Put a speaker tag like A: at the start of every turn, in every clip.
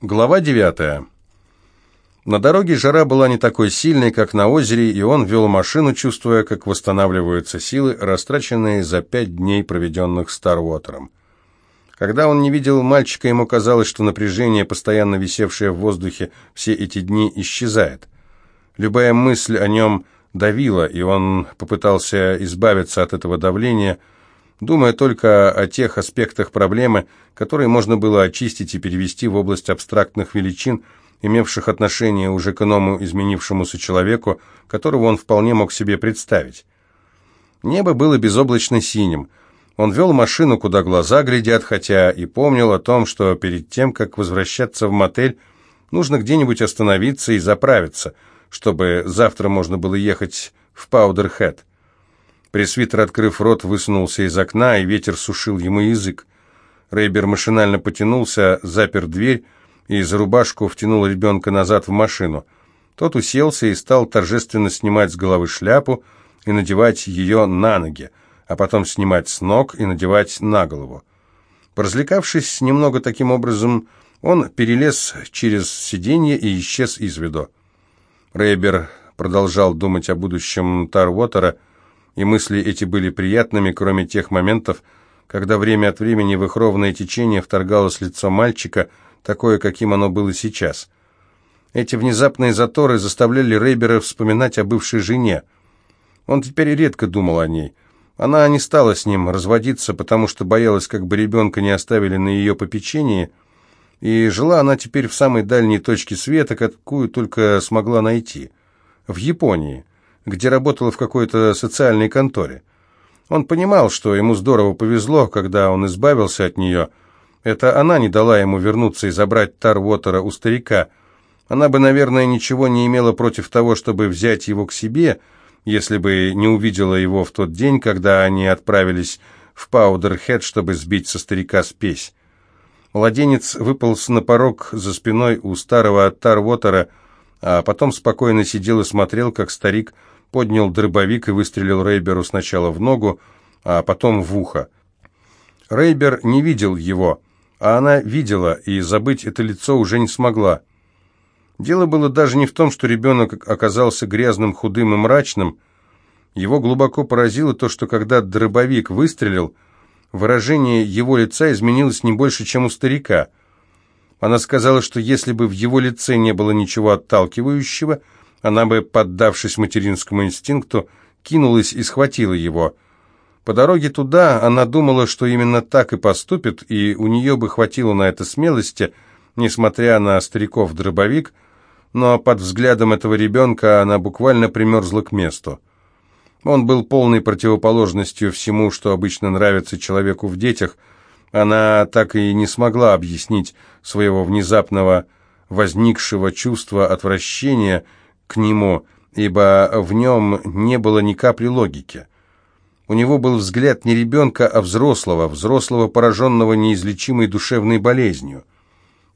A: Глава 9. На дороге жара была не такой сильной, как на озере, и он вел машину, чувствуя, как восстанавливаются силы, растраченные за пять дней, проведенных Старвотером. Когда он не видел мальчика, ему казалось, что напряжение, постоянно висевшее в воздухе все эти дни, исчезает. Любая мысль о нем давила, и он попытался избавиться от этого давления – думая только о тех аспектах проблемы, которые можно было очистить и перевести в область абстрактных величин, имевших отношение уже к иному изменившемуся человеку, которого он вполне мог себе представить. Небо было безоблачно синим. Он вел машину, куда глаза глядят, хотя и помнил о том, что перед тем, как возвращаться в мотель, нужно где-нибудь остановиться и заправиться, чтобы завтра можно было ехать в Паудерхэт. Пресвитер, открыв рот, высунулся из окна, и ветер сушил ему язык. Рейбер машинально потянулся, запер дверь и за рубашку втянул ребенка назад в машину. Тот уселся и стал торжественно снимать с головы шляпу и надевать ее на ноги, а потом снимать с ног и надевать на голову. Поразвлекавшись немного таким образом, он перелез через сиденье и исчез из виду. Рейбер продолжал думать о будущем Тарвотера, и мысли эти были приятными, кроме тех моментов, когда время от времени в их ровное течение вторгалось лицо мальчика, такое, каким оно было сейчас. Эти внезапные заторы заставляли Рейбера вспоминать о бывшей жене. Он теперь редко думал о ней. Она не стала с ним разводиться, потому что боялась, как бы ребенка не оставили на ее попечении, и жила она теперь в самой дальней точке света, какую только смогла найти, в Японии где работала в какой-то социальной конторе. Он понимал, что ему здорово повезло, когда он избавился от нее. Это она не дала ему вернуться и забрать Тарвотера у старика. Она бы, наверное, ничего не имела против того, чтобы взять его к себе, если бы не увидела его в тот день, когда они отправились в Паудерхед, чтобы сбить со старика спесь. Младенец выполз на порог за спиной у старого Тарвотера, а потом спокойно сидел и смотрел, как старик поднял дробовик и выстрелил Рейберу сначала в ногу, а потом в ухо. Рейбер не видел его, а она видела, и забыть это лицо уже не смогла. Дело было даже не в том, что ребенок оказался грязным, худым и мрачным. Его глубоко поразило то, что когда дробовик выстрелил, выражение его лица изменилось не больше, чем у старика. Она сказала, что если бы в его лице не было ничего отталкивающего – она бы, поддавшись материнскому инстинкту, кинулась и схватила его. По дороге туда она думала, что именно так и поступит, и у нее бы хватило на это смелости, несмотря на стариков-дробовик, но под взглядом этого ребенка она буквально примерзла к месту. Он был полной противоположностью всему, что обычно нравится человеку в детях. Она так и не смогла объяснить своего внезапного возникшего чувства отвращения – к нему, ибо в нем не было ни капли логики. У него был взгляд не ребенка, а взрослого, взрослого, пораженного неизлечимой душевной болезнью.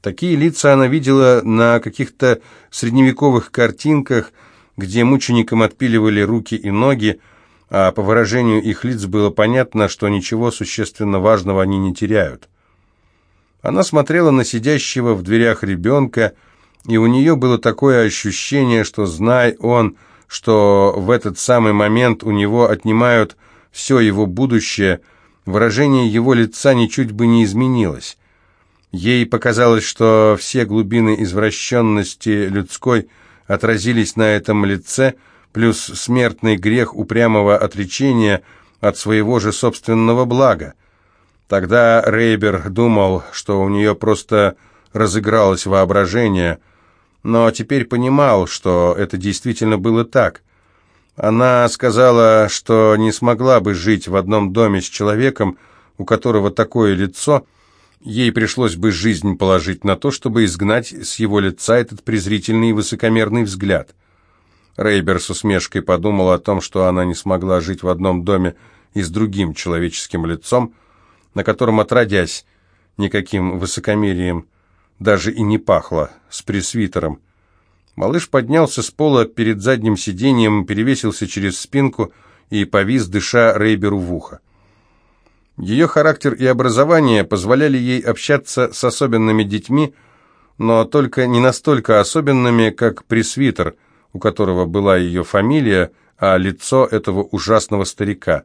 A: Такие лица она видела на каких-то средневековых картинках, где мученикам отпиливали руки и ноги, а по выражению их лиц было понятно, что ничего существенно важного они не теряют. Она смотрела на сидящего в дверях ребенка, и у нее было такое ощущение, что, знай он, что в этот самый момент у него отнимают все его будущее, выражение его лица ничуть бы не изменилось. Ей показалось, что все глубины извращенности людской отразились на этом лице, плюс смертный грех упрямого отречения от своего же собственного блага. Тогда Рейбер думал, что у нее просто разыгралось воображение – но теперь понимал, что это действительно было так. Она сказала, что не смогла бы жить в одном доме с человеком, у которого такое лицо, ей пришлось бы жизнь положить на то, чтобы изгнать с его лица этот презрительный и высокомерный взгляд. Рейбер с усмешкой подумал о том, что она не смогла жить в одном доме и с другим человеческим лицом, на котором, отродясь, никаким высокомерием даже и не пахло, с пресвитером. Малыш поднялся с пола перед задним сиденьем, перевесился через спинку и повис, дыша Рейберу в ухо. Ее характер и образование позволяли ей общаться с особенными детьми, но только не настолько особенными, как пресвитер, у которого была ее фамилия, а лицо этого ужасного старика.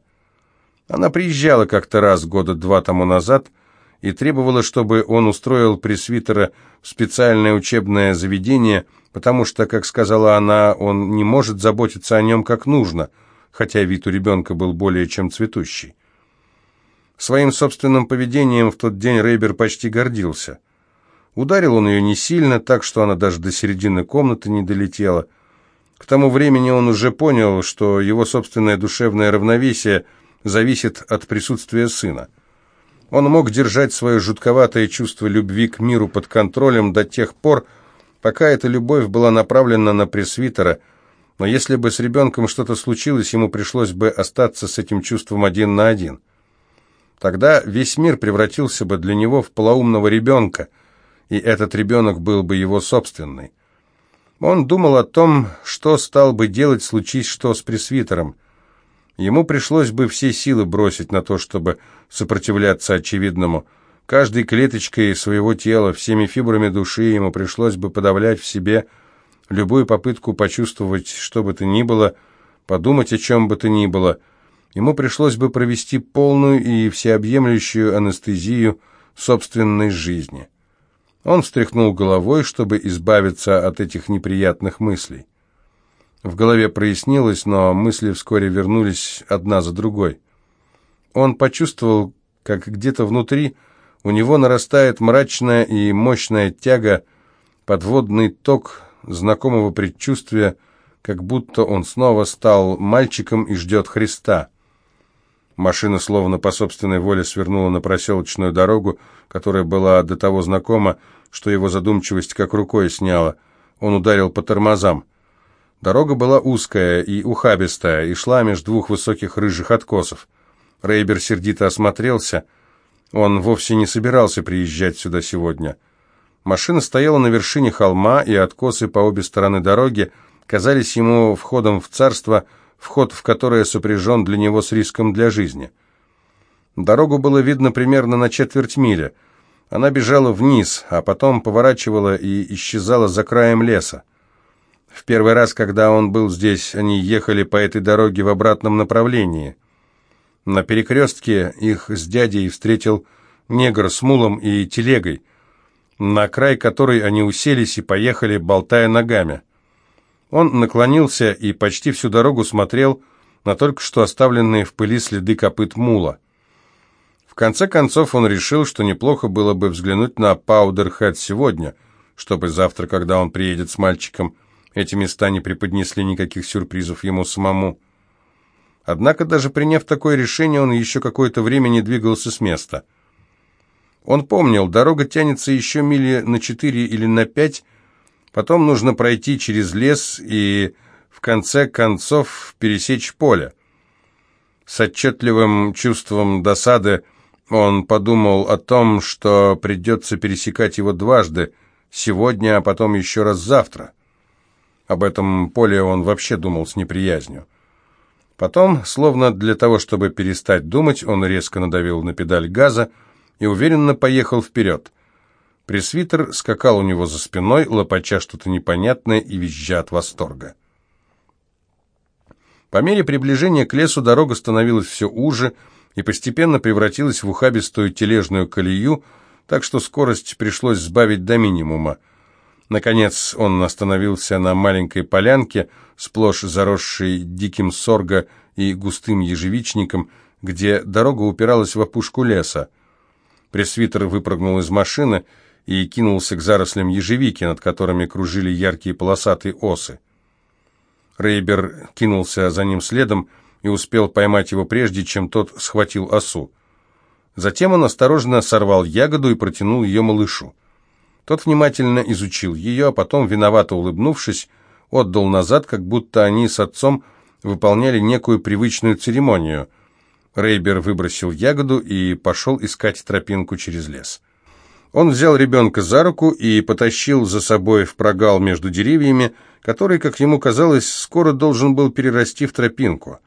A: Она приезжала как-то раз года два тому назад и требовала, чтобы он устроил пресвитера в специальное учебное заведение, потому что, как сказала она, он не может заботиться о нем как нужно, хотя вид у ребенка был более чем цветущий. Своим собственным поведением в тот день Рейбер почти гордился. Ударил он ее не сильно, так что она даже до середины комнаты не долетела. К тому времени он уже понял, что его собственное душевное равновесие зависит от присутствия сына. Он мог держать свое жутковатое чувство любви к миру под контролем до тех пор, пока эта любовь была направлена на пресвитера, но если бы с ребенком что-то случилось, ему пришлось бы остаться с этим чувством один на один. Тогда весь мир превратился бы для него в полоумного ребенка, и этот ребенок был бы его собственный. Он думал о том, что стал бы делать, случись что с пресвитером. Ему пришлось бы все силы бросить на то, чтобы сопротивляться очевидному. Каждой клеточкой своего тела, всеми фибрами души ему пришлось бы подавлять в себе любую попытку почувствовать что бы то ни было, подумать о чем бы то ни было – ему пришлось бы провести полную и всеобъемлющую анестезию собственной жизни. Он встряхнул головой, чтобы избавиться от этих неприятных мыслей. В голове прояснилось, но мысли вскоре вернулись одна за другой. Он почувствовал, как где-то внутри у него нарастает мрачная и мощная тяга, подводный ток знакомого предчувствия, как будто он снова стал мальчиком и ждет Христа. Машина словно по собственной воле свернула на проселочную дорогу, которая была до того знакома, что его задумчивость как рукой сняла. Он ударил по тормозам. Дорога была узкая и ухабистая, и шла между двух высоких рыжих откосов. Рейбер сердито осмотрелся. Он вовсе не собирался приезжать сюда сегодня. Машина стояла на вершине холма, и откосы по обе стороны дороги казались ему входом в царство – вход в которое сопряжен для него с риском для жизни. Дорогу было видно примерно на четверть мили. Она бежала вниз, а потом поворачивала и исчезала за краем леса. В первый раз, когда он был здесь, они ехали по этой дороге в обратном направлении. На перекрестке их с дядей встретил негр с мулом и телегой, на край которой они уселись и поехали, болтая ногами. Он наклонился и почти всю дорогу смотрел на только что оставленные в пыли следы копыт мула. В конце концов он решил, что неплохо было бы взглянуть на Паудерхед сегодня, чтобы завтра, когда он приедет с мальчиком, эти места не преподнесли никаких сюрпризов ему самому. Однако даже приняв такое решение, он еще какое-то время не двигался с места. Он помнил, дорога тянется еще мили на четыре или на пять, Потом нужно пройти через лес и, в конце концов, пересечь поле. С отчетливым чувством досады он подумал о том, что придется пересекать его дважды, сегодня, а потом еще раз завтра. Об этом поле он вообще думал с неприязнью. Потом, словно для того, чтобы перестать думать, он резко надавил на педаль газа и уверенно поехал вперед. Пресвитер скакал у него за спиной, лопача что-то непонятное и визжа от восторга. По мере приближения к лесу дорога становилась все уже и постепенно превратилась в ухабистую тележную колею, так что скорость пришлось сбавить до минимума. Наконец он остановился на маленькой полянке, сплошь заросшей диким сорго и густым ежевичником, где дорога упиралась в опушку леса. Пресвитер выпрыгнул из машины и кинулся к зарослям ежевики, над которыми кружили яркие полосатые осы. Рейбер кинулся за ним следом и успел поймать его прежде, чем тот схватил осу. Затем он осторожно сорвал ягоду и протянул ее малышу. Тот внимательно изучил ее, а потом, виновато улыбнувшись, отдал назад, как будто они с отцом выполняли некую привычную церемонию. Рейбер выбросил ягоду и пошел искать тропинку через лес. Он взял ребенка за руку и потащил за собой в прогал между деревьями, который, как ему казалось, скоро должен был перерасти в тропинку.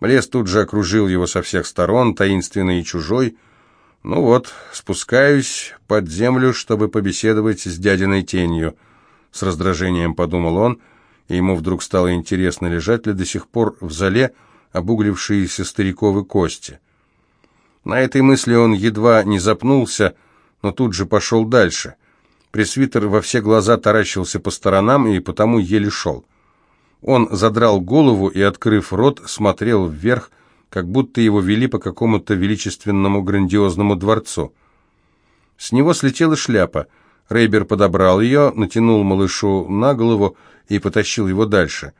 A: Лес тут же окружил его со всех сторон, таинственный и чужой. Ну вот, спускаюсь под землю, чтобы побеседовать с дядиной тенью. С раздражением подумал он, и ему вдруг стало интересно, лежат ли до сих пор в зале обуглившиеся стариковы кости. На этой мысли он едва не запнулся, но тут же пошел дальше. Пресвитер во все глаза таращился по сторонам и потому еле шел. Он задрал голову и, открыв рот, смотрел вверх, как будто его вели по какому-то величественному грандиозному дворцу. С него слетела шляпа. Рейбер подобрал ее, натянул малышу на голову и потащил его дальше.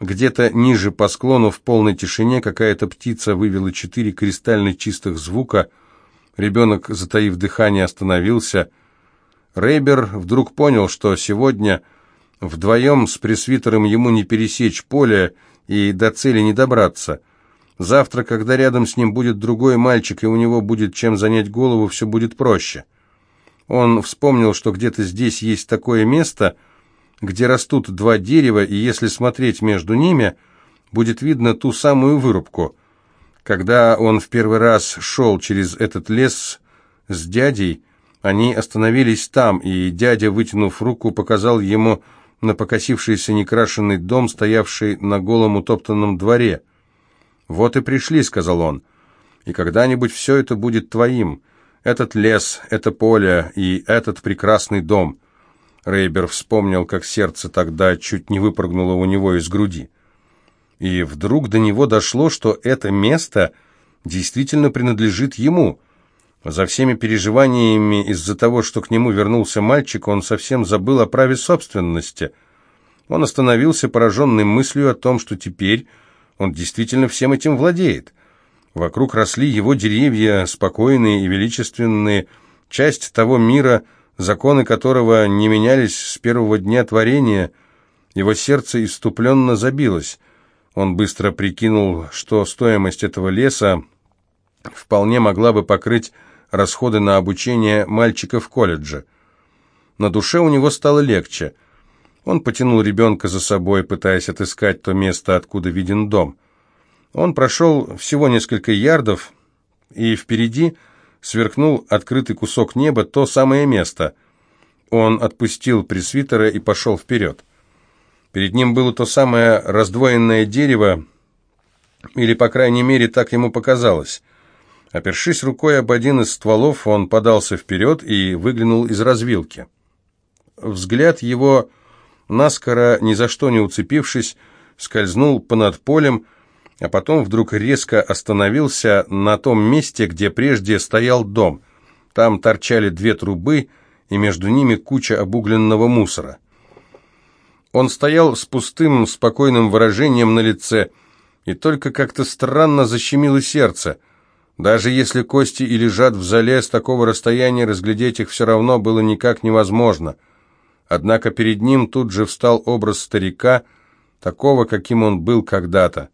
A: Где-то ниже по склону в полной тишине какая-то птица вывела четыре кристально чистых звука. Ребенок, затаив дыхание, остановился. Рейбер вдруг понял, что сегодня вдвоем с пресвитером ему не пересечь поле и до цели не добраться — Завтра, когда рядом с ним будет другой мальчик, и у него будет чем занять голову, все будет проще. Он вспомнил, что где-то здесь есть такое место, где растут два дерева, и если смотреть между ними, будет видно ту самую вырубку. Когда он в первый раз шел через этот лес с дядей, они остановились там, и дядя, вытянув руку, показал ему на покосившийся некрашенный дом, стоявший на голом утоптанном дворе – «Вот и пришли», — сказал он. «И когда-нибудь все это будет твоим. Этот лес, это поле и этот прекрасный дом». Рейбер вспомнил, как сердце тогда чуть не выпрыгнуло у него из груди. И вдруг до него дошло, что это место действительно принадлежит ему. За всеми переживаниями из-за того, что к нему вернулся мальчик, он совсем забыл о праве собственности. Он остановился, пораженный мыслью о том, что теперь он действительно всем этим владеет. Вокруг росли его деревья, спокойные и величественные, часть того мира, законы которого не менялись с первого дня творения. Его сердце иступленно забилось. Он быстро прикинул, что стоимость этого леса вполне могла бы покрыть расходы на обучение мальчика в колледже. На душе у него стало легче – он потянул ребенка за собой, пытаясь отыскать то место, откуда виден дом. Он прошел всего несколько ярдов, и впереди сверкнул открытый кусок неба, то самое место. Он отпустил пресвитера и пошел вперед. Перед ним было то самое раздвоенное дерево, или, по крайней мере, так ему показалось. Опершись рукой об один из стволов, он подался вперед и выглянул из развилки. Взгляд его наскоро, ни за что не уцепившись, скользнул понад полем, а потом вдруг резко остановился на том месте, где прежде стоял дом. Там торчали две трубы, и между ними куча обугленного мусора. Он стоял с пустым, спокойным выражением на лице, и только как-то странно защемило сердце. Даже если кости и лежат в зале, с такого расстояния разглядеть их все равно было никак невозможно — Однако перед ним тут же встал образ старика, такого, каким он был когда-то.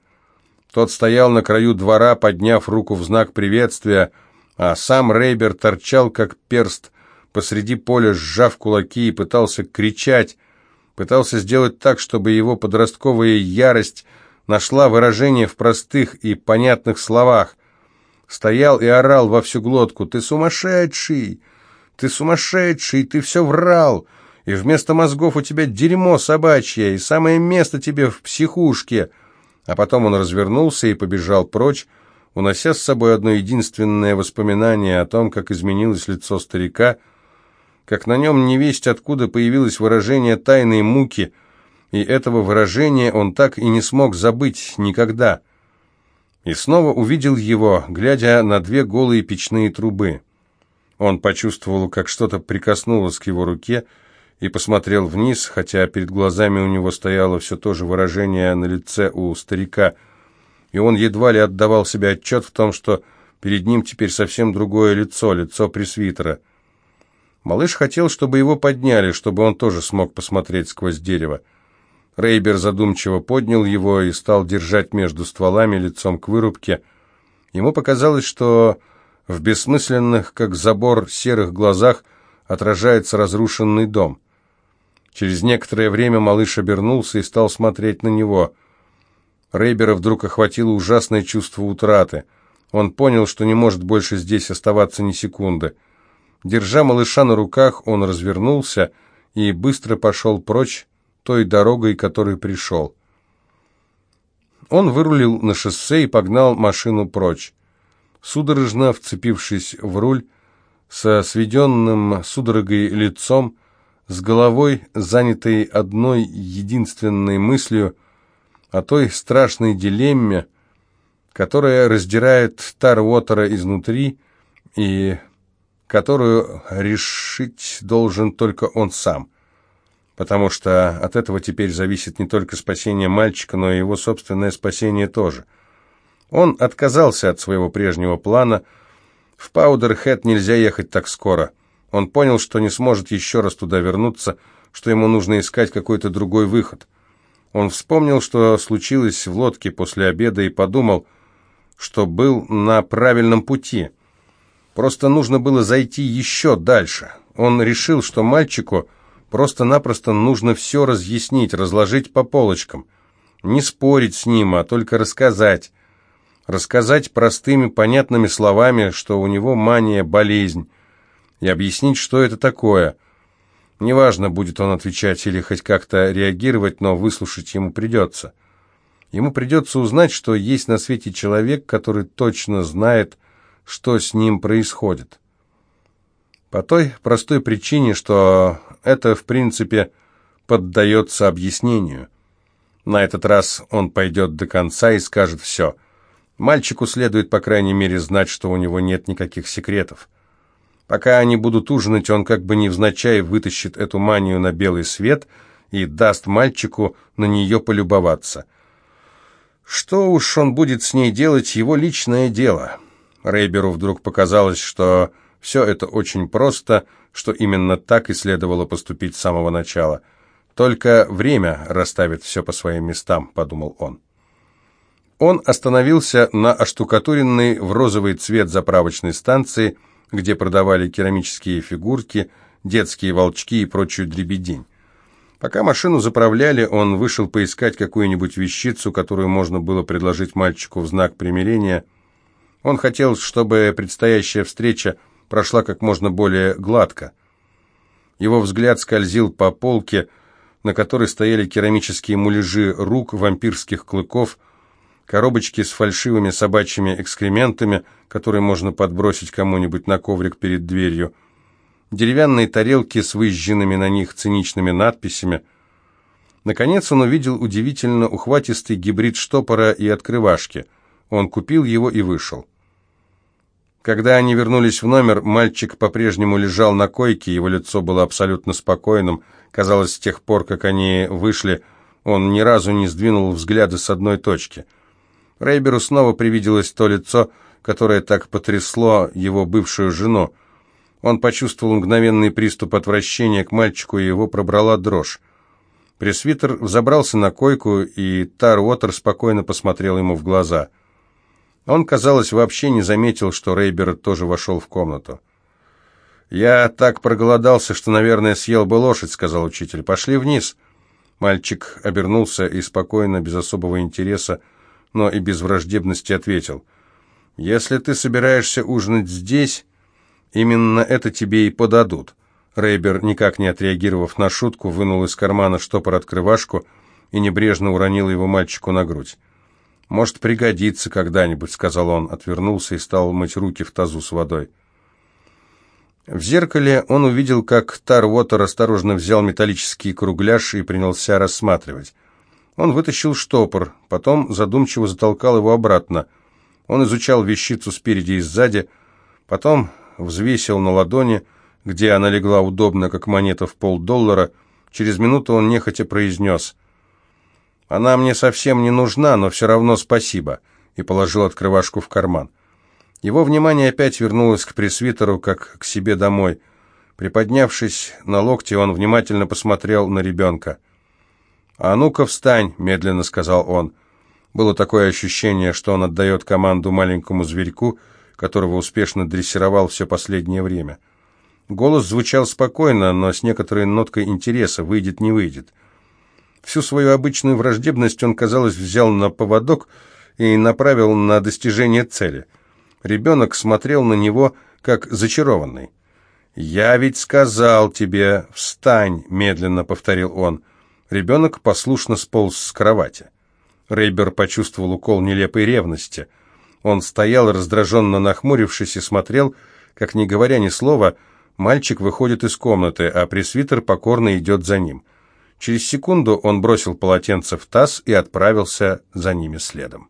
A: Тот стоял на краю двора, подняв руку в знак приветствия, а сам Рейбер торчал, как перст, посреди поля, сжав кулаки и пытался кричать, пытался сделать так, чтобы его подростковая ярость нашла выражение в простых и понятных словах. Стоял и орал во всю глотку «Ты сумасшедший! Ты сумасшедший! Ты все врал!» И вместо мозгов у тебя дерьмо собачье, и самое место тебе в психушке». А потом он развернулся и побежал прочь, унося с собой одно единственное воспоминание о том, как изменилось лицо старика, как на нем невесть откуда появилось выражение тайной муки, и этого выражения он так и не смог забыть никогда. И снова увидел его, глядя на две голые печные трубы. Он почувствовал, как что-то прикоснулось к его руке, и посмотрел вниз, хотя перед глазами у него стояло все то же выражение на лице у старика, и он едва ли отдавал себе отчет в том, что перед ним теперь совсем другое лицо, лицо пресвитера. Малыш хотел, чтобы его подняли, чтобы он тоже смог посмотреть сквозь дерево. Рейбер задумчиво поднял его и стал держать между стволами лицом к вырубке. Ему показалось, что в бессмысленных, как забор, серых глазах отражается разрушенный дом. Через некоторое время малыш обернулся и стал смотреть на него. Рейбера вдруг охватило ужасное чувство утраты. Он понял, что не может больше здесь оставаться ни секунды. Держа малыша на руках, он развернулся и быстро пошел прочь той дорогой, которой пришел. Он вырулил на шоссе и погнал машину прочь. Судорожно вцепившись в руль, со сведенным судорогой лицом, с головой, занятой одной единственной мыслью о той страшной дилемме, которая раздирает Тарвотера изнутри и которую решить должен только он сам, потому что от этого теперь зависит не только спасение мальчика, но и его собственное спасение тоже. Он отказался от своего прежнего плана. В Паудерхэт нельзя ехать так скоро. Он понял, что не сможет еще раз туда вернуться, что ему нужно искать какой-то другой выход. Он вспомнил, что случилось в лодке после обеда, и подумал, что был на правильном пути – Просто нужно было зайти еще дальше. Он решил, что мальчику просто-напросто нужно все разъяснить, разложить по полочкам. Не спорить с ним, а только рассказать. Рассказать простыми, понятными словами, что у него мания, болезнь, и объяснить, что это такое. Неважно, будет он отвечать или хоть как-то реагировать, но выслушать ему придется. Ему придется узнать, что есть на свете человек, который точно знает, что с ним происходит. По той простой причине, что это, в принципе, поддается объяснению. На этот раз он пойдет до конца и скажет все. Мальчику следует, по крайней мере, знать, что у него нет никаких секретов. Пока они будут ужинать, он как бы невзначай вытащит эту манию на белый свет и даст мальчику на нее полюбоваться. Что уж он будет с ней делать, его личное дело. Рейберу вдруг показалось, что все это очень просто, что именно так и следовало поступить с самого начала. «Только время расставит все по своим местам», — подумал он. Он остановился на оштукатуренной в розовый цвет заправочной станции, где продавали керамические фигурки, детские волчки и прочую дребедень. Пока машину заправляли, он вышел поискать какую-нибудь вещицу, которую можно было предложить мальчику в знак примирения — он хотел, чтобы предстоящая встреча прошла как можно более гладко. Его взгляд скользил по полке, на которой стояли керамические муляжи рук, вампирских клыков, коробочки с фальшивыми собачьими экскрементами, которые можно подбросить кому-нибудь на коврик перед дверью, деревянные тарелки с выжженными на них циничными надписями. Наконец он увидел удивительно ухватистый гибрид штопора и открывашки. Он купил его и вышел. Когда они вернулись в номер, мальчик по-прежнему лежал на койке, его лицо было абсолютно спокойным. Казалось, с тех пор, как они вышли, он ни разу не сдвинул взгляды с одной точки. Рейберу снова привиделось то лицо, которое так потрясло его бывшую жену. Он почувствовал мгновенный приступ отвращения к мальчику, и его пробрала дрожь. Пресвитер взобрался на койку, и Тар Уотер спокойно посмотрел ему в глаза – он, казалось, вообще не заметил, что Рейбер тоже вошел в комнату. «Я так проголодался, что, наверное, съел бы лошадь», — сказал учитель. «Пошли вниз». Мальчик обернулся и спокойно, без особого интереса, но и без враждебности ответил. «Если ты собираешься ужинать здесь, именно это тебе и подадут». Рейбер, никак не отреагировав на шутку, вынул из кармана штопор-открывашку и небрежно уронил его мальчику на грудь. «Может, пригодится когда-нибудь», — сказал он, отвернулся и стал мыть руки в тазу с водой. В зеркале он увидел, как Тарвотер осторожно взял металлический кругляш и принялся рассматривать. Он вытащил штопор, потом задумчиво затолкал его обратно. Он изучал вещицу спереди и сзади, потом взвесил на ладони, где она легла удобно, как монета в полдоллара. Через минуту он нехотя произнес она мне совсем не нужна, но все равно спасибо», и положил открывашку в карман. Его внимание опять вернулось к пресвитеру, как к себе домой. Приподнявшись на локте, он внимательно посмотрел на ребенка. «А ну-ка встань», — медленно сказал он. Было такое ощущение, что он отдает команду маленькому зверьку, которого успешно дрессировал все последнее время. Голос звучал спокойно, но с некоторой ноткой интереса, выйдет, не выйдет. Всю свою обычную враждебность он, казалось, взял на поводок и направил на достижение цели. Ребенок смотрел на него, как зачарованный. «Я ведь сказал тебе, встань!» — медленно повторил он. Ребенок послушно сполз с кровати. Рейбер почувствовал укол нелепой ревности. Он стоял, раздраженно нахмурившись, и смотрел, как, не говоря ни слова, мальчик выходит из комнаты, а пресвитер покорно идет за ним. Через секунду он бросил полотенце в таз и отправился за ними следом.